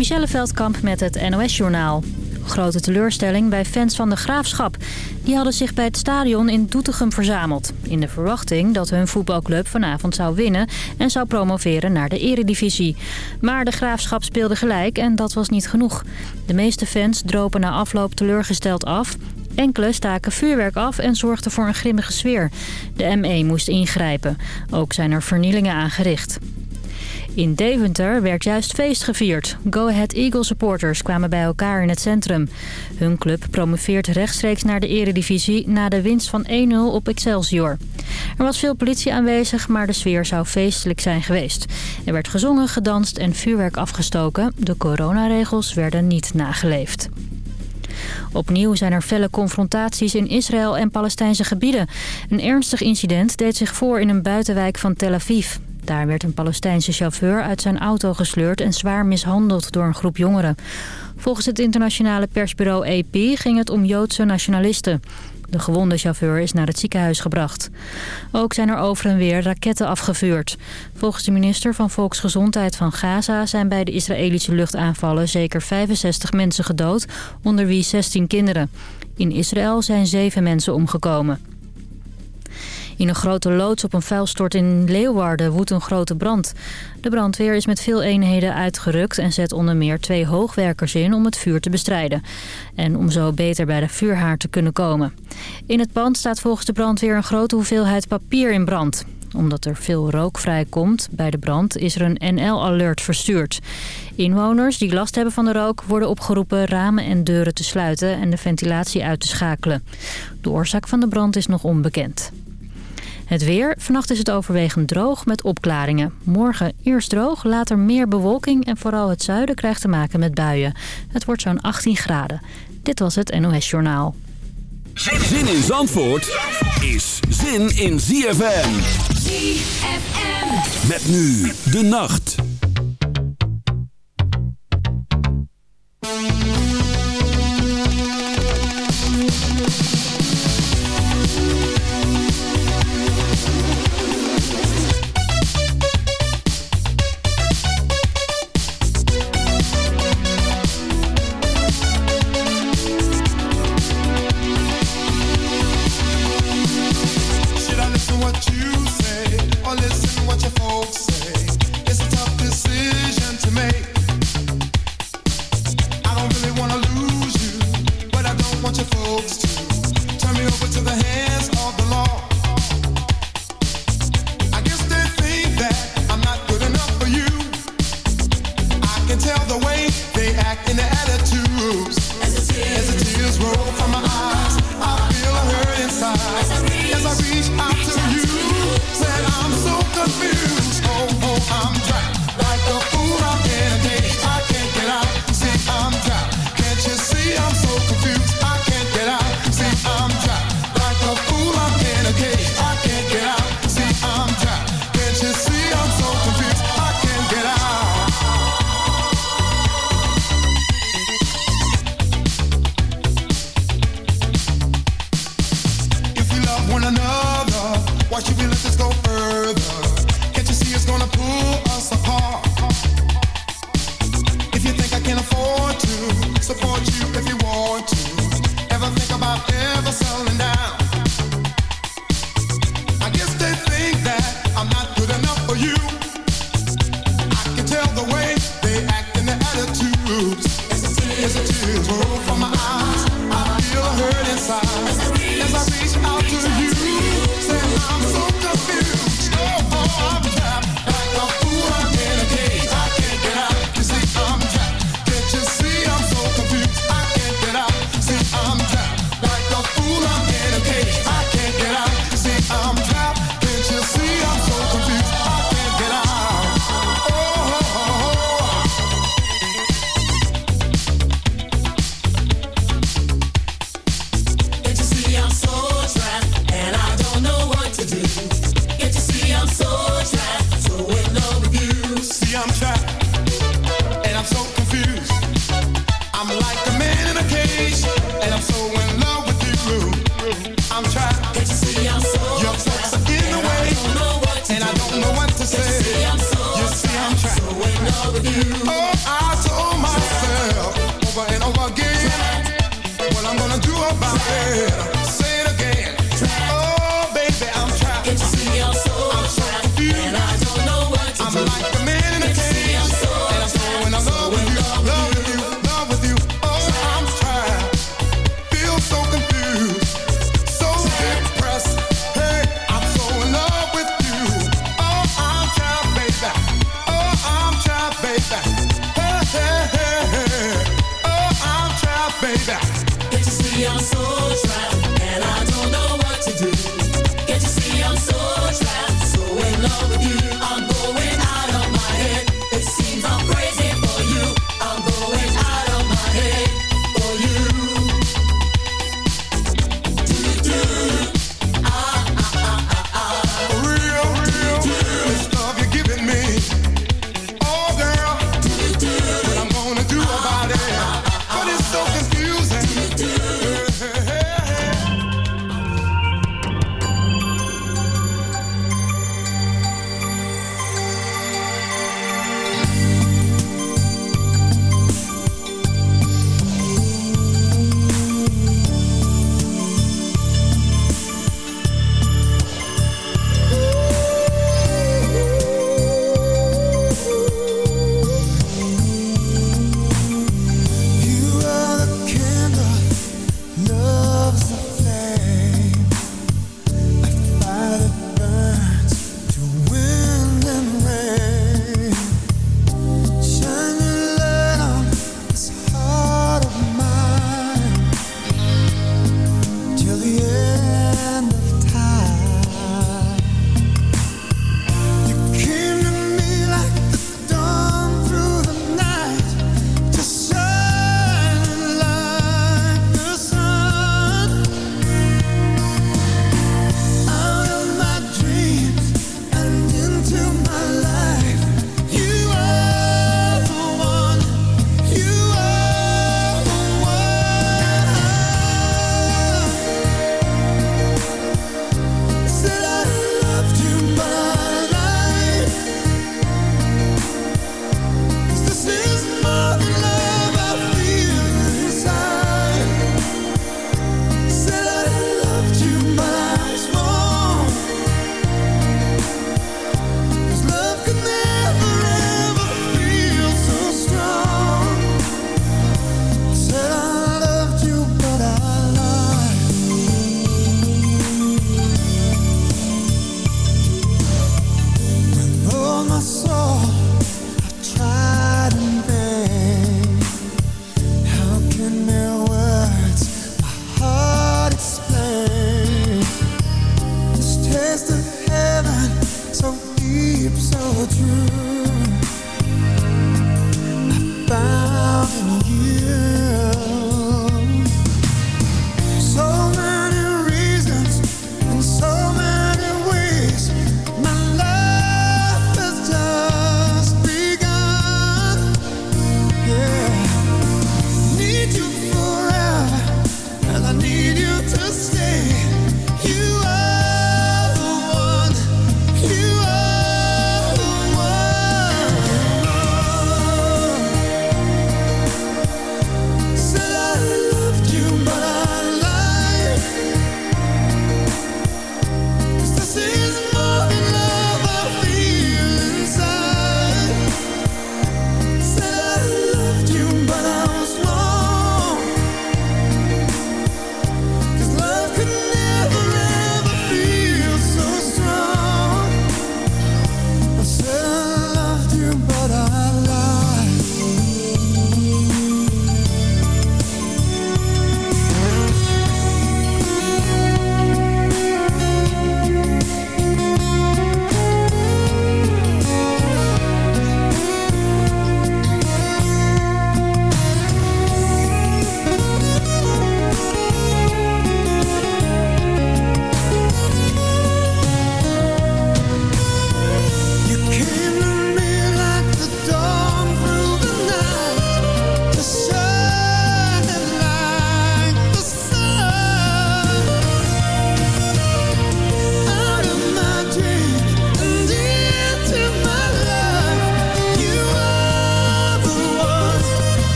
Michelle Veldkamp met het NOS-journaal. Grote teleurstelling bij fans van de Graafschap. Die hadden zich bij het stadion in Doetinchem verzameld. In de verwachting dat hun voetbalclub vanavond zou winnen... en zou promoveren naar de eredivisie. Maar de Graafschap speelde gelijk en dat was niet genoeg. De meeste fans dropen na afloop teleurgesteld af... Enkele staken vuurwerk af en zorgden voor een grimmige sfeer. De ME moest ingrijpen. Ook zijn er vernielingen aangericht. In Deventer werd juist feest gevierd. Go Ahead Eagle supporters kwamen bij elkaar in het centrum. Hun club promoveert rechtstreeks naar de eredivisie... na de winst van 1-0 op Excelsior. Er was veel politie aanwezig, maar de sfeer zou feestelijk zijn geweest. Er werd gezongen, gedanst en vuurwerk afgestoken. De coronaregels werden niet nageleefd. Opnieuw zijn er felle confrontaties in Israël en Palestijnse gebieden. Een ernstig incident deed zich voor in een buitenwijk van Tel Aviv. Daar werd een Palestijnse chauffeur uit zijn auto gesleurd en zwaar mishandeld door een groep jongeren. Volgens het internationale persbureau AP ging het om Joodse nationalisten. De gewonde chauffeur is naar het ziekenhuis gebracht. Ook zijn er over en weer raketten afgevuurd. Volgens de minister van Volksgezondheid van Gaza zijn bij de Israëlische luchtaanvallen zeker 65 mensen gedood, onder wie 16 kinderen. In Israël zijn zeven mensen omgekomen. In een grote loods op een vuilstort in Leeuwarden woedt een grote brand. De brandweer is met veel eenheden uitgerukt en zet onder meer twee hoogwerkers in om het vuur te bestrijden. En om zo beter bij de vuurhaard te kunnen komen. In het pand staat volgens de brandweer een grote hoeveelheid papier in brand omdat er veel rook vrijkomt bij de brand is er een NL-alert verstuurd. Inwoners die last hebben van de rook worden opgeroepen ramen en deuren te sluiten en de ventilatie uit te schakelen. De oorzaak van de brand is nog onbekend. Het weer. Vannacht is het overwegend droog met opklaringen. Morgen eerst droog, later meer bewolking en vooral het zuiden krijgt te maken met buien. Het wordt zo'n 18 graden. Dit was het NOS Journaal. Zin in Zandvoort is zin in ZFM. ZFM. Met nu de nacht. Support you Texas.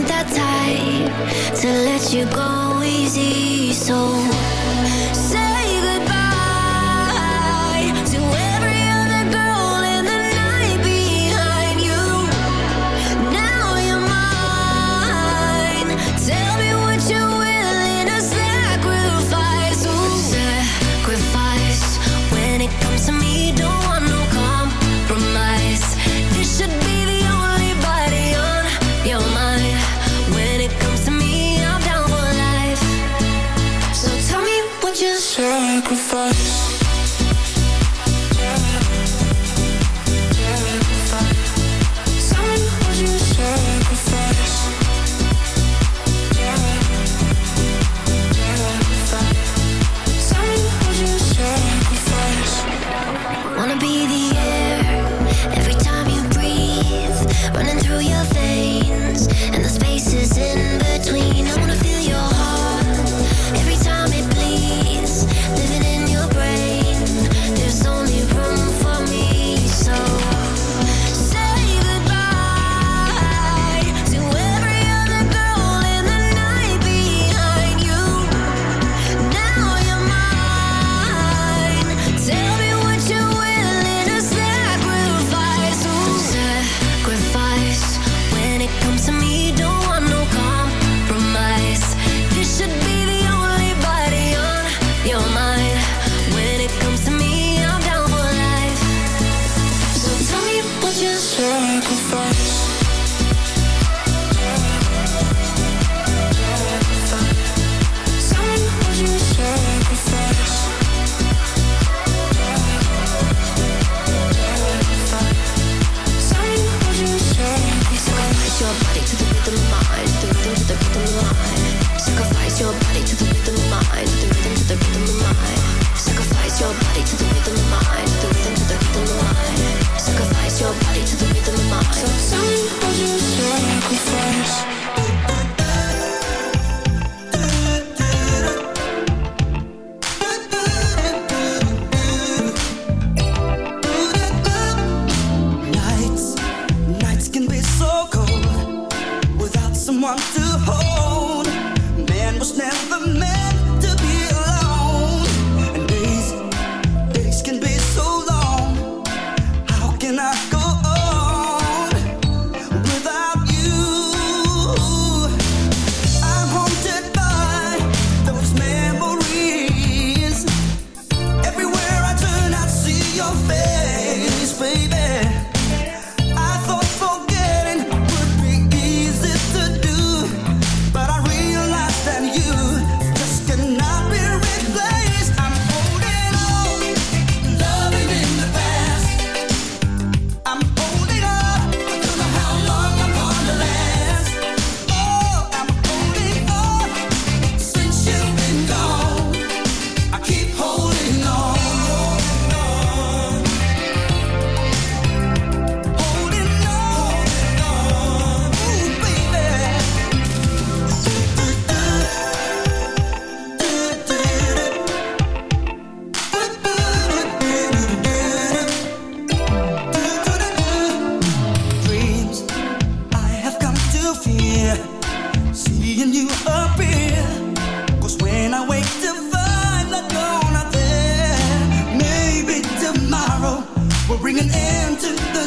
ain't that tight to let you go easy. So say. seeing you up here. When I wake to find maybe tomorrow will bring an end to the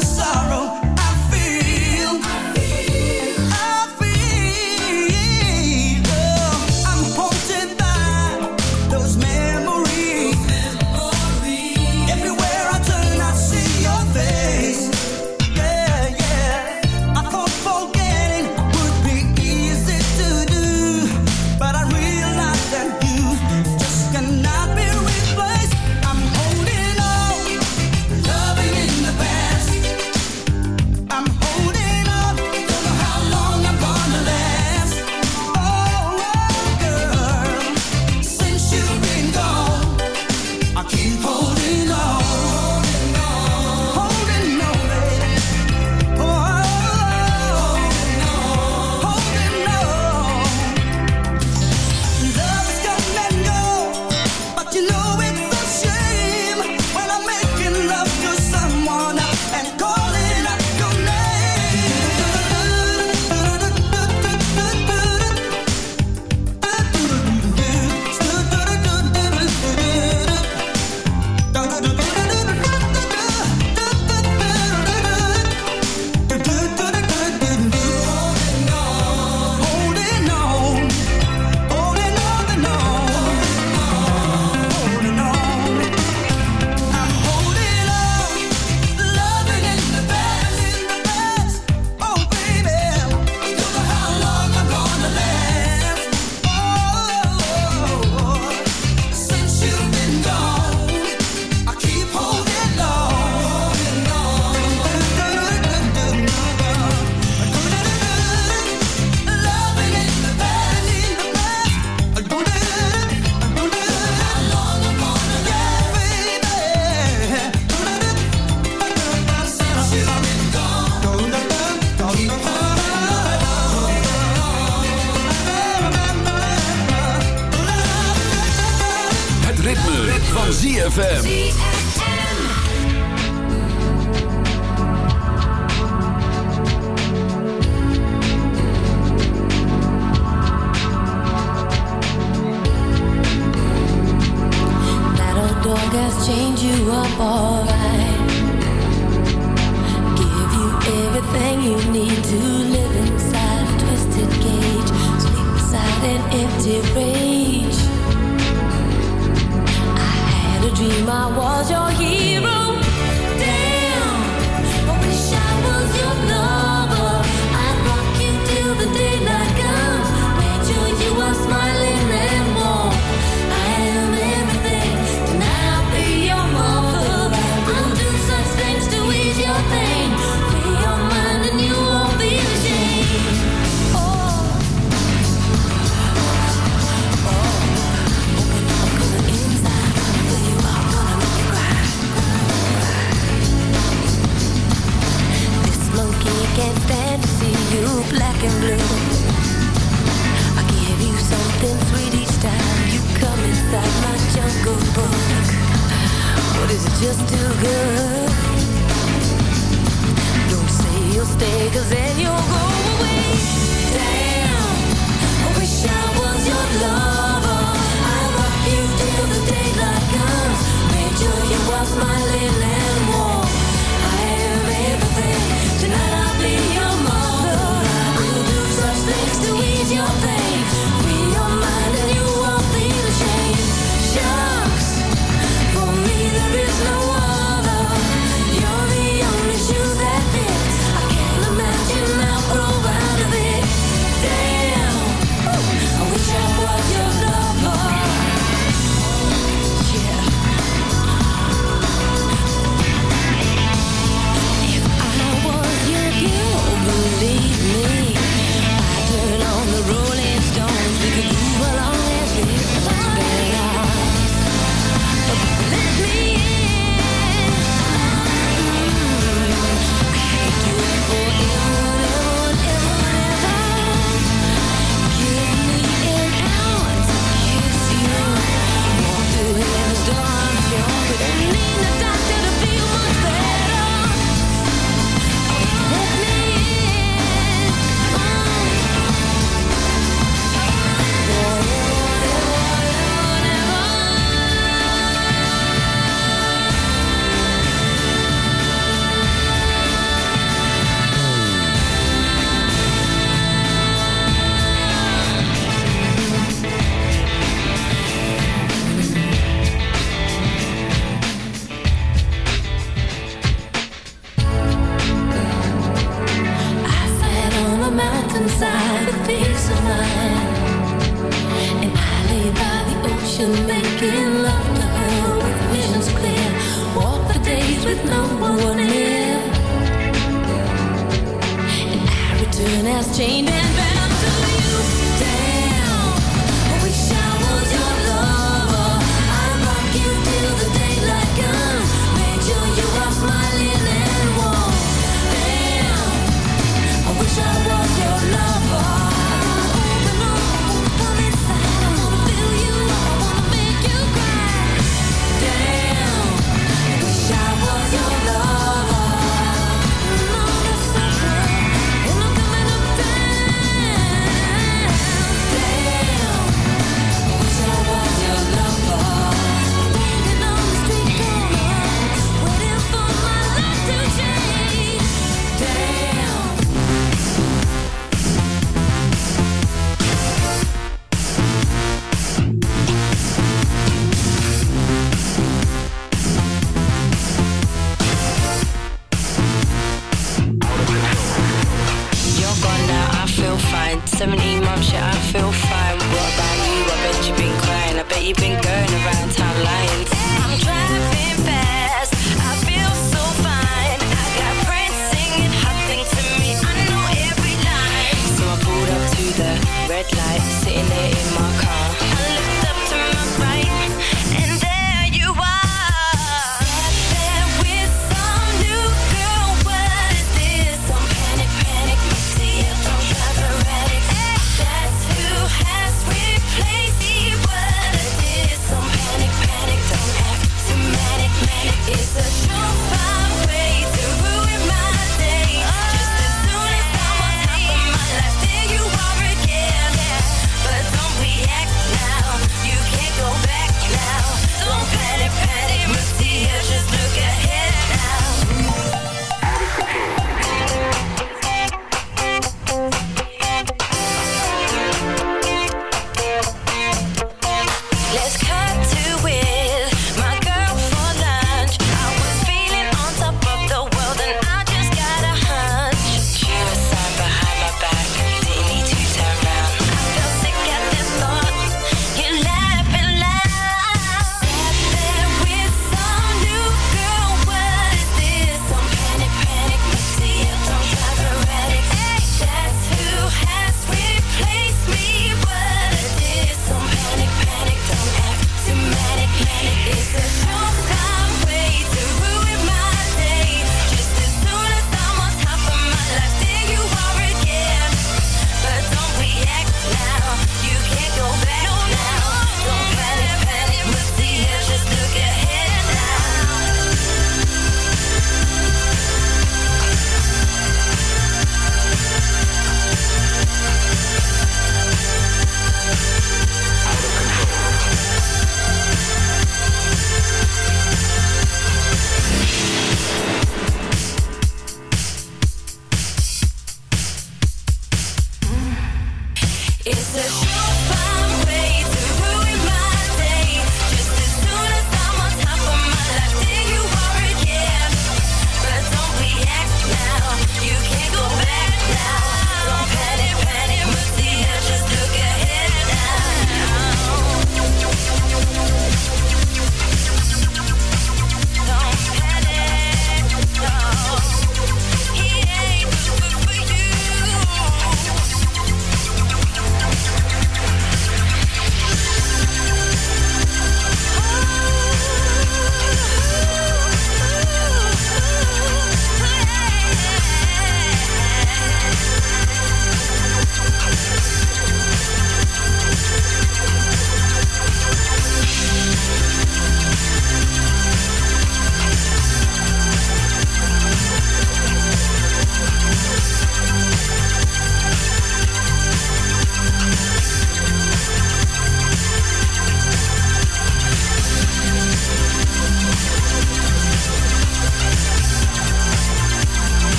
chained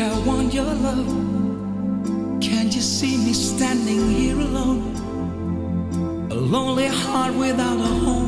I want your love. Can't you see me standing here alone? A lonely heart without a home.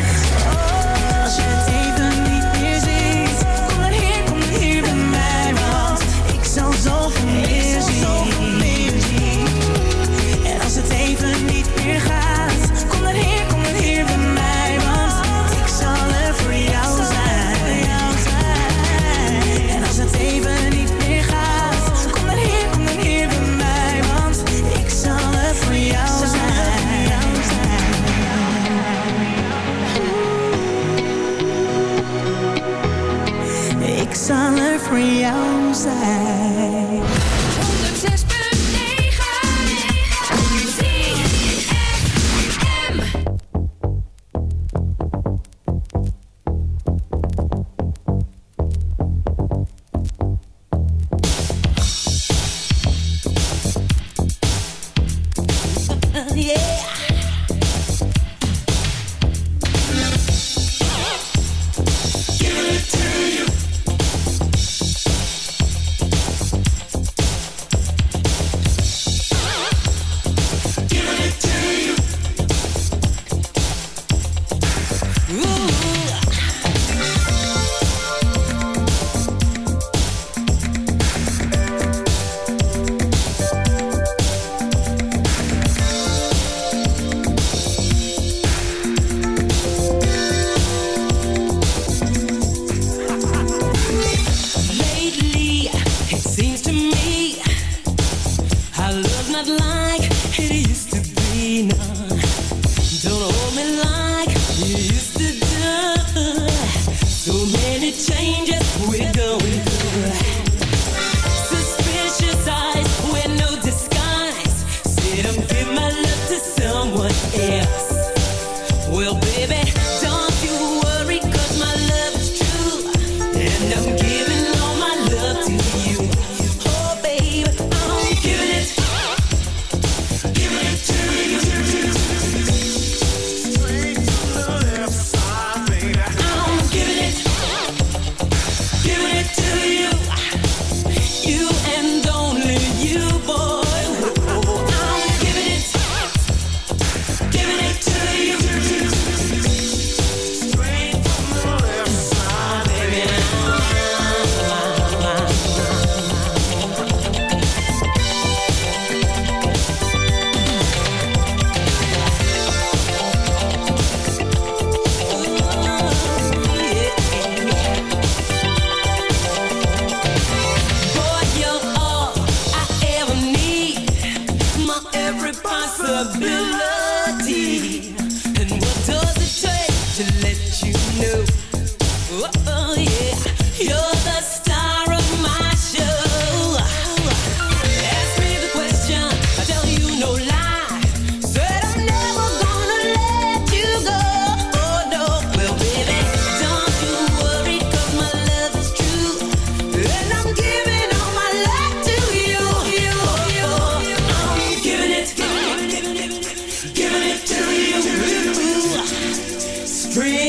not lying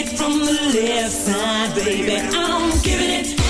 Straight from the left side, baby. I'm giving it,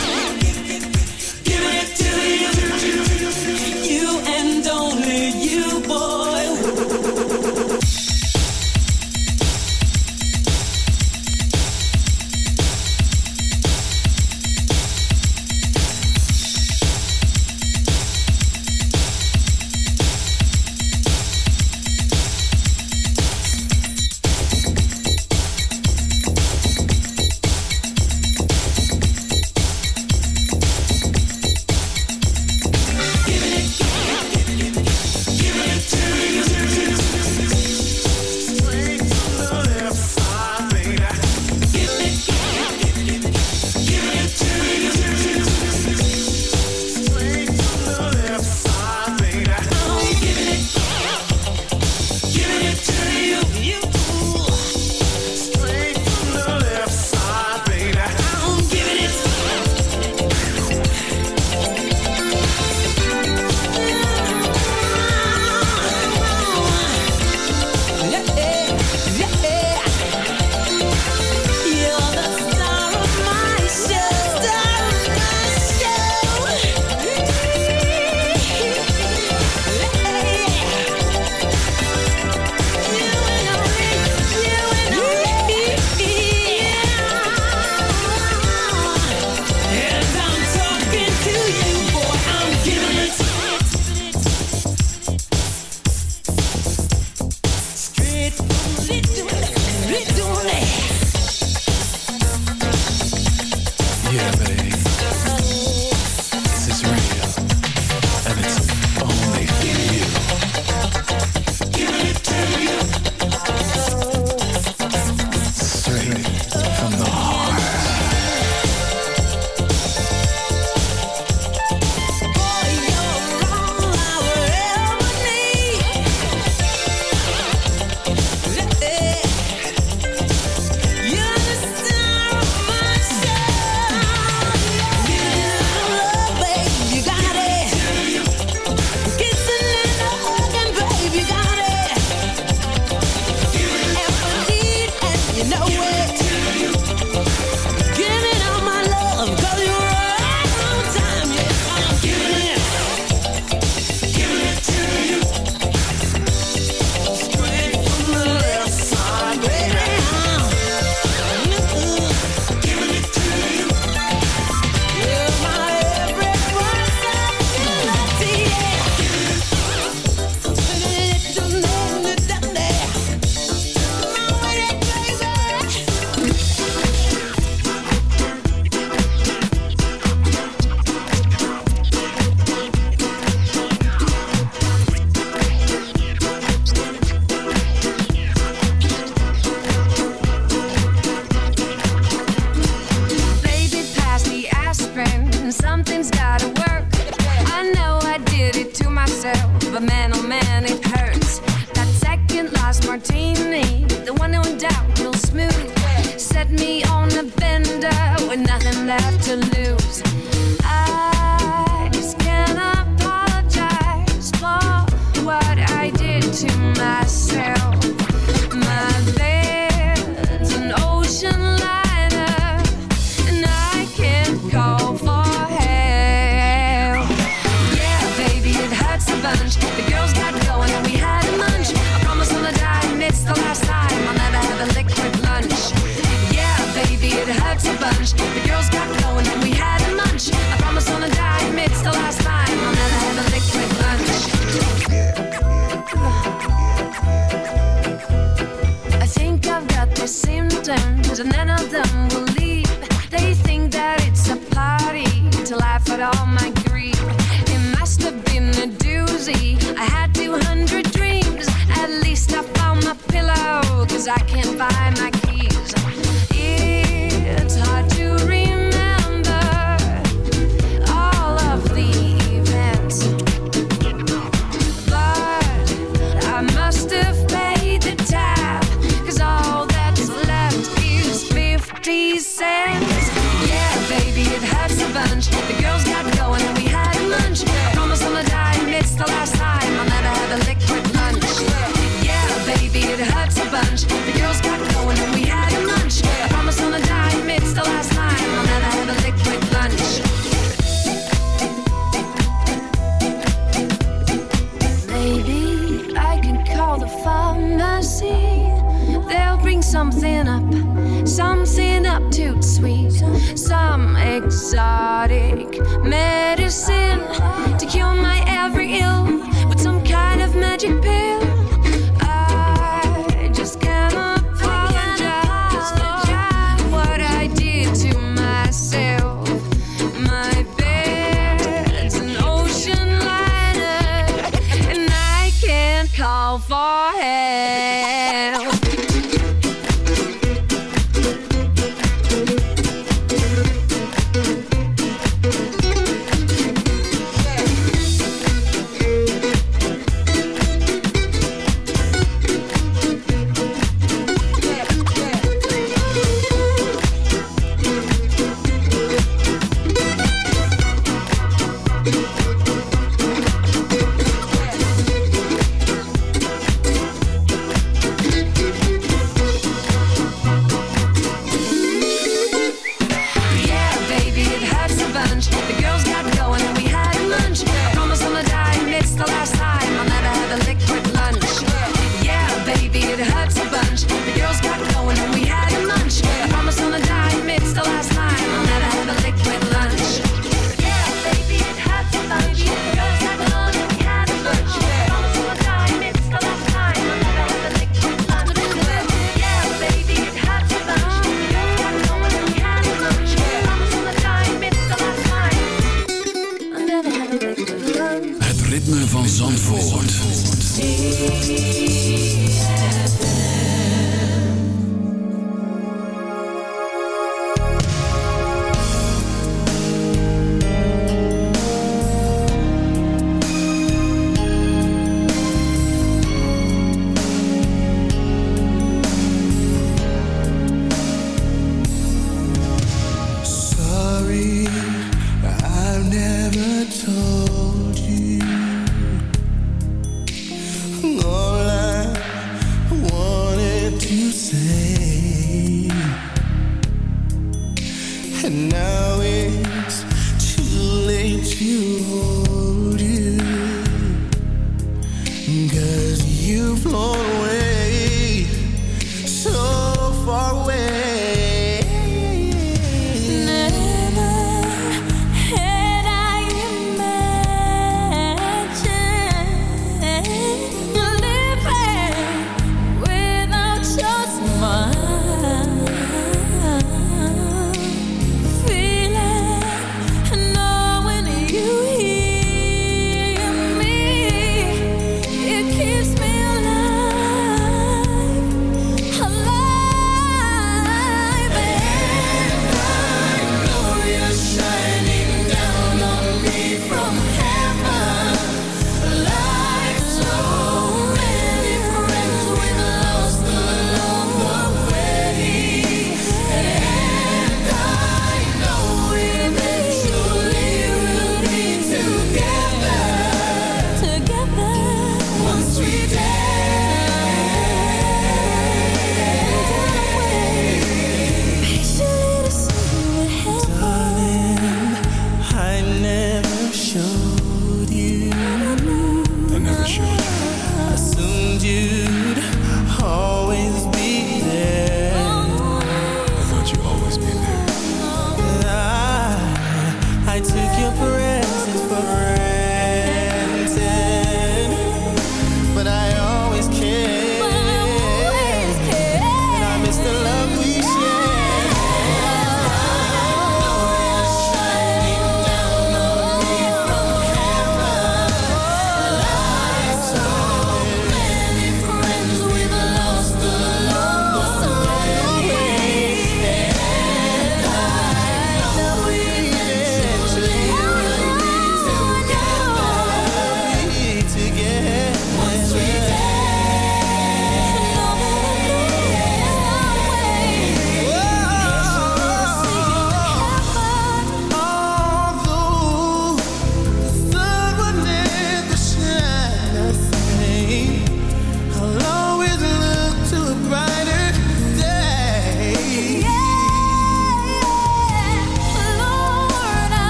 away.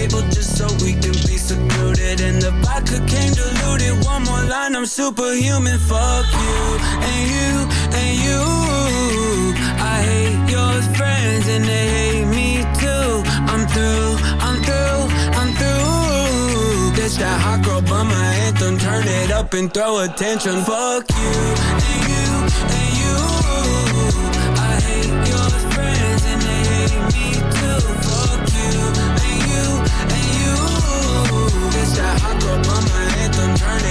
table just so we can be secluded. And the vodka came diluted. One more line, I'm superhuman. Fuck you and you and you. I hate your friends and they hate me too. I'm through, I'm through, I'm through. This that hot girl bummer anthem. Turn it up and throw attention. Fuck you and you and you. I hate your friends and they hate me too.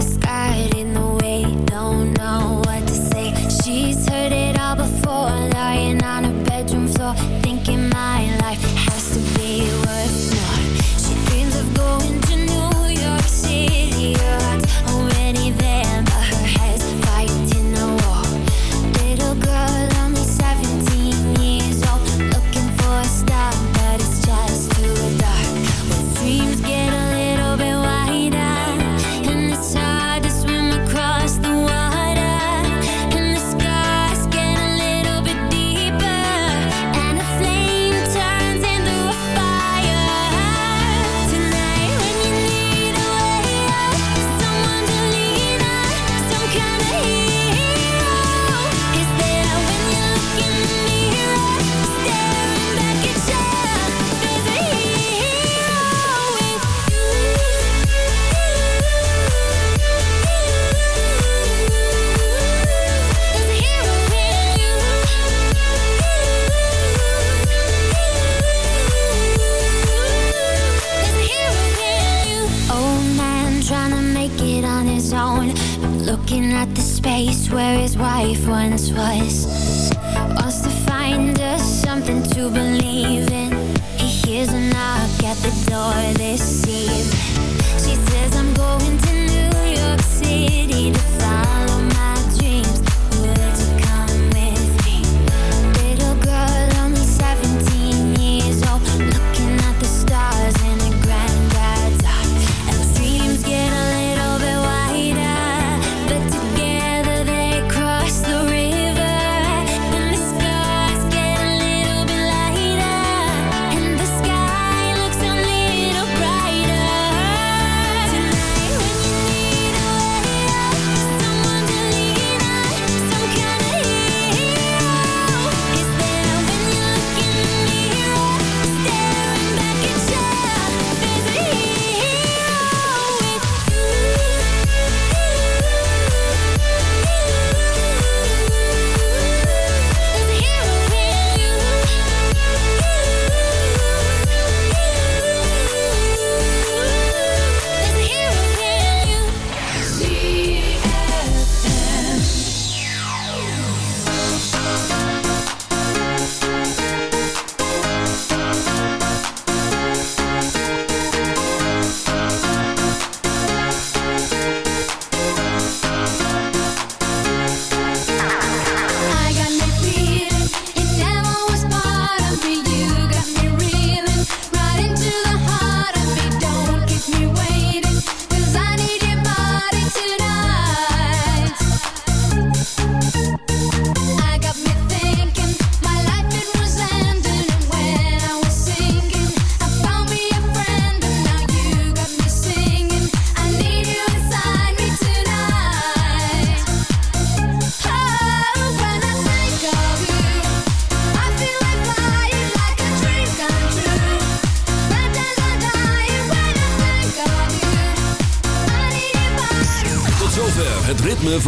best